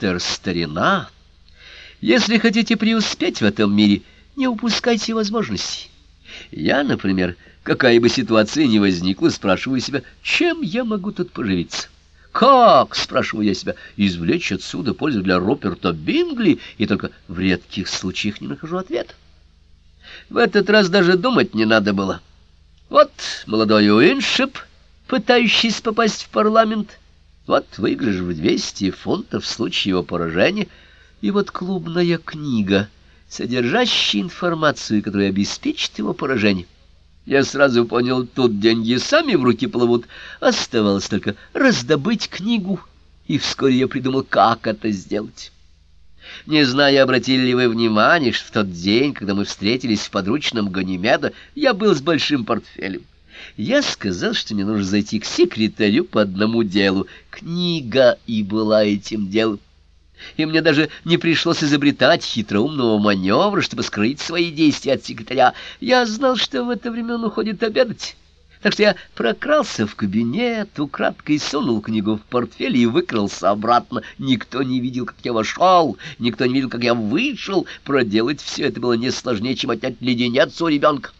Вустер, старина, если хотите преуспеть в этом мире, не упускайте возможностей. Я, например, какая бы ситуация ни возникла, спрашиваю себя, чем я могу тут поживиться? Как, спрашиваю я себя, извлечь отсюда пользу для Роберта Бингли, и только в редких случаях не нахожу ответа. В этот раз даже думать не надо было. Вот молодой Уиншип, пытающийся попасть в парламент, вот выигрыш в 200 фунтов в случае его поражения, и вот клубная книга, содержащая информацию, которая обеспечит его поражение. Я сразу понял, тут деньги сами в руки плывут. Оставалось только раздобыть книгу, и вскоре я придумал, как это сделать. Не знаю, обратили ли вы внимание, что в тот день, когда мы встретились в подручном Ганимеда, я был с большим портфелем. Я сказал, что мне нужно зайти к секретарю по одному делу. Книга и была этим делом и мне даже не пришлось изобретать хитроумного маневра, чтобы скрыть свои действия от секретаря. Я знал, что в это время он уходит обедать. Так что я прокрался в кабинет, украдкой сунул книгу в портфель и выкрался обратно. Никто не видел, как я вошел, никто не видел, как я вышел. Проделать все это было не сложнее, чем отнять леденец у ребенка.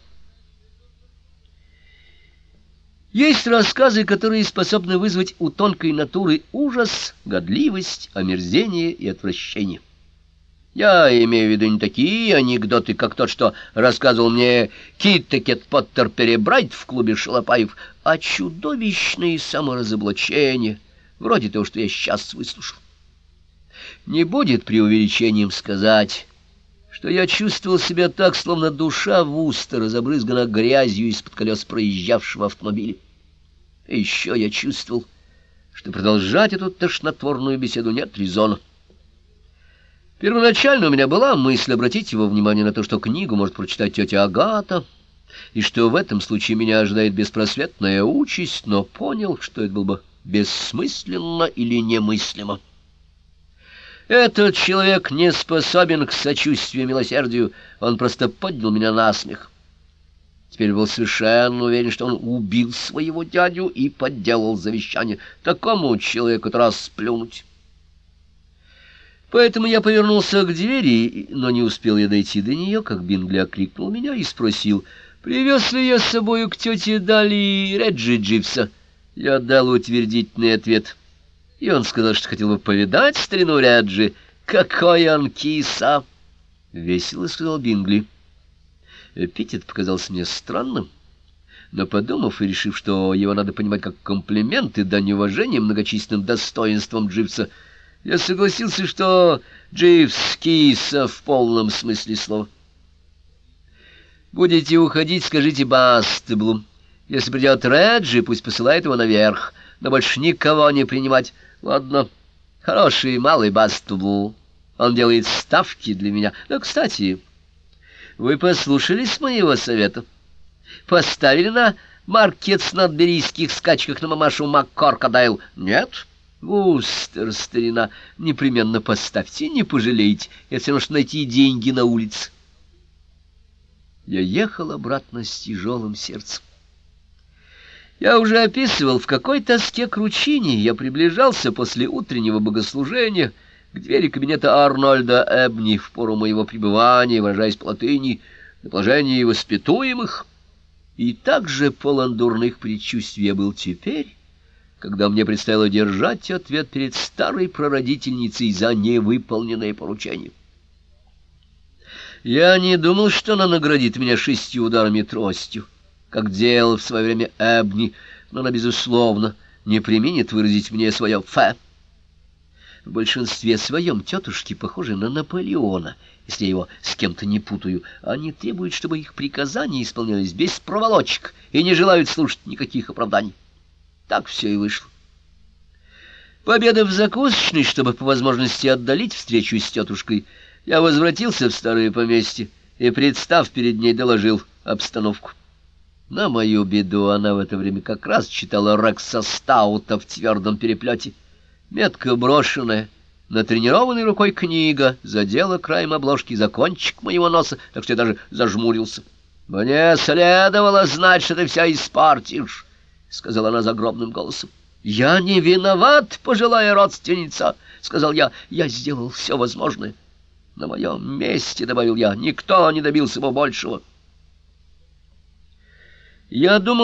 Есть рассказы, которые способны вызвать у тонкой натуры ужас, годливость, омерзение и отвращение. Я имею в виду не такие анекдоты, как тот, что рассказывал мне Киттекет Поттер Перебрайт в клубе Шалопаев, а чудовищные саморазоблачения, вроде того, что я сейчас выслушал. Не будет преувеличением сказать, что я чувствовал себя так, словно душа Вустера забрызгана грязью из-под колес проезжавшего автомобиля. Еще я чувствовал, что продолжать эту тошнотворную беседу нет резона. Первоначально у меня была мысль обратить его внимание на то, что книгу может прочитать тетя Агата, и что в этом случае меня ожидает беспросветная участь, но понял, что это было бы бессмысленно или немыслимо. Этот человек не способен к сочувствию и милосердию, он просто поднял меня на смех. Теперь был совершенно уверен, что он убил своего дядю и подделал завещание. Такому человеку раз сплюнуть. Поэтому я повернулся к двери, но не успел я дойти до нее, как Бингли окликнул меня и спросил, привез ли я с собою к тете Дали Реджи Дживса. Я дал утвердительный ответ — и он сказал, что хотел бы повидать старину Ряджи. Какой он киса! — весело сказал Бингли. Эпитет показался мне странным, но, подумав и решив, что его надо понимать как комплимент и дань уважения многочисленным достоинствам Дживса, я согласился, что Дживс киса в полном смысле слова. «Будете уходить, скажите Бастеблу. Если придет Реджи, пусть посылает его наверх, но больше никого не принимать». Ладно, хороший малый Бастублу. Он делает ставки для меня. Но, кстати, вы послушались моего совета? Поставили на маркет с надберийских скачках на мамашу МакКоркадайл? Нет? Вустер, старина, непременно поставьте, не пожалеете, если нужно найти деньги на улице. Я ехал обратно с тяжелым сердцем. Я уже описывал, в какой тоске кручине я приближался после утреннего богослужения к двери кабинета Арнольда Эбни в пору моего пребывания, выражаясь по латыни, на положении воспитуемых. И также полон дурных предчувствий я был теперь, когда мне предстояло держать ответ перед старой прародительницей за невыполненное поручение. Я не думал, что она наградит меня шестью ударами тростью как делал в свое время Эбни, но она, безусловно, не применит выразить мне свое «фэ». В большинстве своем тетушки похожи на Наполеона, если я его с кем-то не путаю. Они требуют, чтобы их приказания исполнялись без проволочек и не желают слушать никаких оправданий. Так все и вышло. Победа в закусочной, чтобы по возможности отдалить встречу с тетушкой, я возвратился в старое поместье и, представ перед ней, доложил обстановку. На мою беду она в это время как раз читала Рекса Стаута в твердом переплете. Метко брошенная, натренированной рукой книга задела краем обложки за кончик моего носа, так что я даже зажмурился. «Мне следовало знать, что ты вся испортишь», — сказала она загробным голосом. «Я не виноват, пожилая родственница. — сказал я. «Я сделал все возможное. На моем месте, — добавил я, — никто не добился бы большего». Я думал,